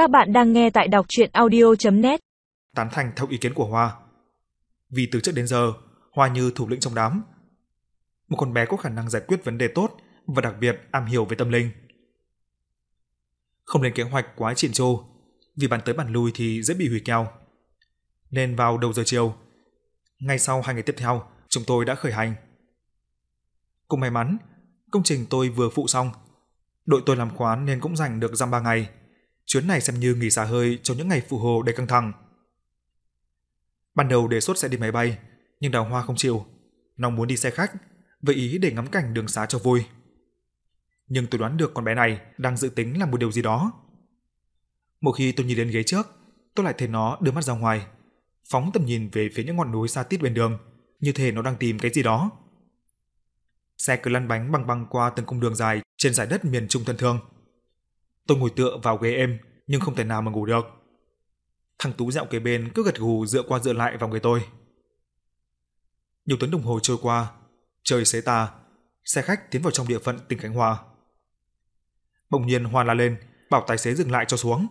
Các bạn đang nghe tại đọc chuyện audio.net Tán thành theo ý kiến của Hoa. Vì từ trước đến giờ, Hoa như thủ lĩnh trong đám. Một con bé có khả năng giải quyết vấn đề tốt và đặc biệt am hiểu về tâm linh. Không lên kế hoạch quá triển trô, vì bàn tới bàn lui thì dễ bị hủy kèo. Nên vào đầu giờ chiều, ngay sau hai ngày tiếp theo, chúng tôi đã khởi hành. Cũng may mắn, công trình tôi vừa phụ xong. Đội tôi làm khoán nên cũng dành được dăm ba ngày. Chuyến này xem như nghỉ xả hơi cho những ngày phụ hồ đầy căng thẳng. Ban đầu đề xuất sẽ đi máy bay, nhưng Đào Hoa không chịu. Nó muốn đi xe khách, với ý để ngắm cảnh đường xá cho vui. Nhưng tôi đoán được con bé này đang dự tính làm một điều gì đó. Một khi tôi nhìn đến ghế trước, tôi lại thấy nó đưa mắt ra ngoài, phóng tầm nhìn về phía những ngọn núi xa tít bên đường, như thể nó đang tìm cái gì đó. Xe cứ lăn bánh băng băng qua từng cung đường dài trên giải đất miền Trung thân thương. Tôi ngồi tựa vào ghế êm nhưng không thể nào mà ngủ được. Thằng Tú dạo kế bên cứ gật gù dựa qua dựa lại vào người tôi. Nhiều tuần đồng hồ trôi qua, trời xế tà, xe khách tiến vào trong địa phận tỉnh Khánh Hòa. Bỗng nhiên Hoa la lên, bảo tài xế dừng lại cho xuống.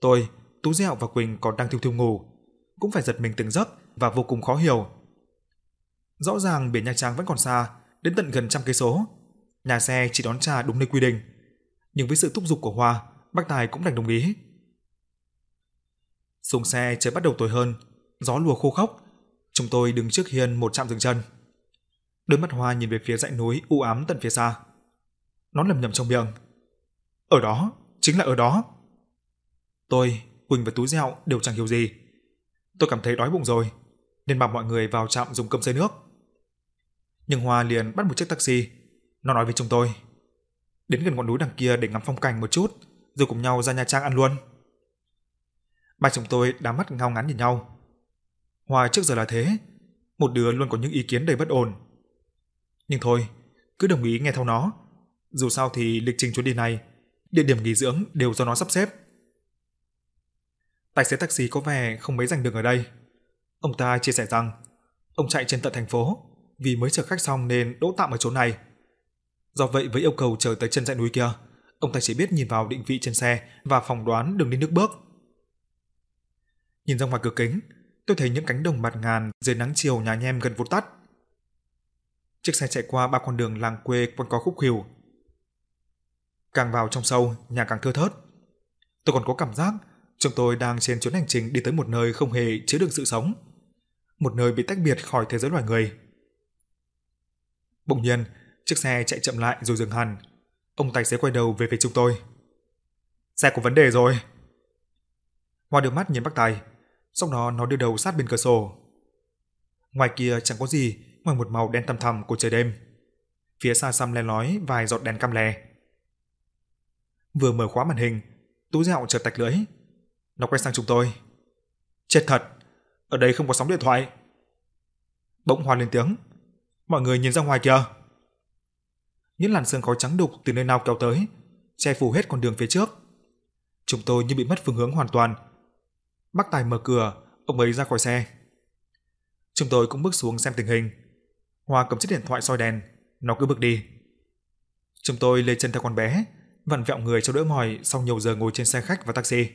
Tôi, Tú Dẹo và Quỳnh còn đang thiêu thiêu ngủ, cũng phải giật mình từng giấc và vô cùng khó hiểu. Rõ ràng biển Nha Trang vẫn còn xa, đến tận gần trăm cây số. Nhà xe chỉ đón trả đúng nơi quy định, nhưng với sự thúc giục của Hoa, bác Tài cũng đành đồng ý. Xuống xe trời bắt đầu tối hơn, gió lùa khô khốc. Chúng tôi đứng trước hiên một trạm dừng chân. Đôi mắt Hoa nhìn về phía dãy núi u ám tận phía xa. Nó lầm nhầm trong miệng. Ở đó, chính là ở đó. Tôi, Quỳnh và Tú Dẹo đều chẳng hiểu gì. Tôi cảm thấy đói bụng rồi, nên bảo mọi người vào trạm dùng cơm xơi nước. Nhưng Hoa liền bắt một chiếc taxi. Nó nói với chúng tôi, đến gần ngọn núi đằng kia để ngắm phong cảnh một chút, rồi cùng nhau ra Nha Trang ăn luôn. Ba chúng tôi đám mắt ngao ngán nhìn nhau. Hoa trước giờ là thế, một đứa luôn có những ý kiến đầy bất ổn. Nhưng thôi, cứ đồng ý nghe theo nó. Dù sao thì lịch trình chuyến đi này, địa điểm nghỉ dưỡng đều do nó sắp xếp. Tài xế taxi có vẻ không mấy giành đường ở đây. Ông ta chia sẻ rằng, ông chạy trên tận thành phố, vì mới chở khách xong nên đỗ tạm ở chỗ này. Do vậy với yêu cầu chờ tới chân dãy núi kia, ông ta chỉ biết nhìn vào định vị trên xe và phỏng đoán đường đi nước bước. Nhìn ra ngoài cửa kính, tôi thấy những cánh đồng bạt ngàn dưới nắng chiều nhà nhem gần vụt tắt. Chiếc xe chạy qua ba con đường làng quê còn có khúc khuỷu. Càng vào trong sâu, nhà càng thưa thớt. Tôi còn có cảm giác chúng tôi đang trên chuyến hành trình đi tới một nơi không hề chứa đựng sự sống, một nơi bị tách biệt khỏi thế giới loài người. Bỗng nhiên, chiếc xe chạy chậm lại rồi dừng hẳn. Ông tài xế quay đầu về phía chúng tôi. Xe có vấn đề rồi. Hoa đưa mắt nhìn bác tài, sau đó nó đưa đầu sát bên cửa sổ. Ngoài kia chẳng có gì ngoài một màu đen thầm thầm của trời đêm. Phía xa xăm le lói vài giọt đèn cam lè. Vừa mở khóa màn hình, Tú Dạo chợt tạch lưỡi. Nó quay sang chúng tôi. Chết thật, ở đây không có sóng điện thoại. Bỗng Hoa lên tiếng. Mọi người nhìn ra ngoài kìa. Những làn sương khói trắng đục từ nơi nào kéo tới, che phủ hết con đường phía trước. Chúng tôi như bị mất phương hướng hoàn toàn. Bác Tài mở cửa, ông ấy ra khỏi xe. Chúng tôi cũng bước xuống xem tình hình. Hoa cầm chiếc điện thoại soi đèn, nó cứ bước đi. Chúng tôi lê chân theo con bé, vặn vẹo người cho đỡ mỏi sau nhiều giờ ngồi trên xe khách và taxi.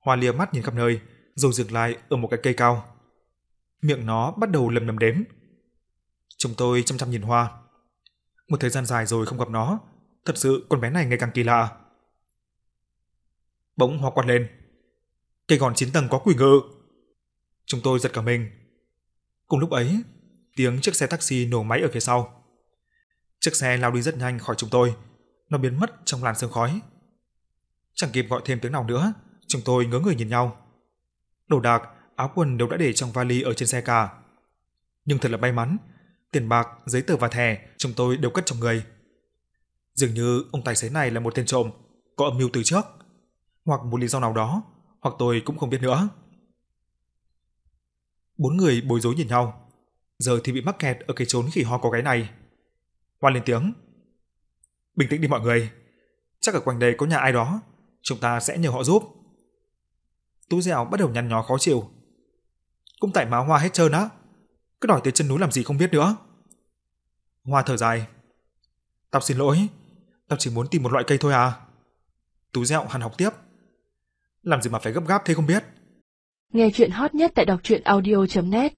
Hoa lia mắt nhìn khắp nơi, rồi dừng lại ở một cái cây cao. Miệng nó bắt đầu lầm lầm đếm. Chúng tôi chăm chăm nhìn Hoa. Một thời gian dài rồi không gặp nó, thật sự con bé này ngày càng kỳ lạ. Bỗng Hoa quát lên. Cây gòn 9 tầng có quỷ ngự. Chúng tôi giật cả mình. Cùng lúc ấy, tiếng chiếc xe taxi nổ máy ở phía sau. Chiếc xe lao đi rất nhanh khỏi chúng tôi, nó biến mất trong làn sương khói. Chẳng kịp gọi thêm tiếng nào nữa, chúng tôi ngớ người nhìn nhau. Đồ đạc, áo quần đều đã để trong vali ở trên xe cả. Nhưng thật là may mắn, tiền bạc, giấy tờ và thẻ chúng tôi đều cất trong người. Dường như ông tài xế này là một tên trộm, có âm mưu từ trước, hoặc một lý do nào đó, hoặc tôi cũng không biết nữa. Bốn người bối rối nhìn nhau, giờ thì bị mắc kẹt ở cái chốn khỉ ho có cái này. Hoa lên tiếng. Bình tĩnh đi mọi người, chắc ở quanh đây có nhà ai đó, chúng ta sẽ nhờ họ giúp. Tú dẻo bắt đầu nhăn nhó khó chịu. Cũng tại má Hoa hết trơn á, cứ đòi tới chân núi làm gì không biết nữa. Hoa thở dài. Tao xin lỗi, tao chỉ muốn tìm một loại cây thôi à. Tú dẹo hằn học tiếp. Làm gì mà phải gấp gáp thế không biết. Nghe chuyện hot nhất tại đọc truyện audio.net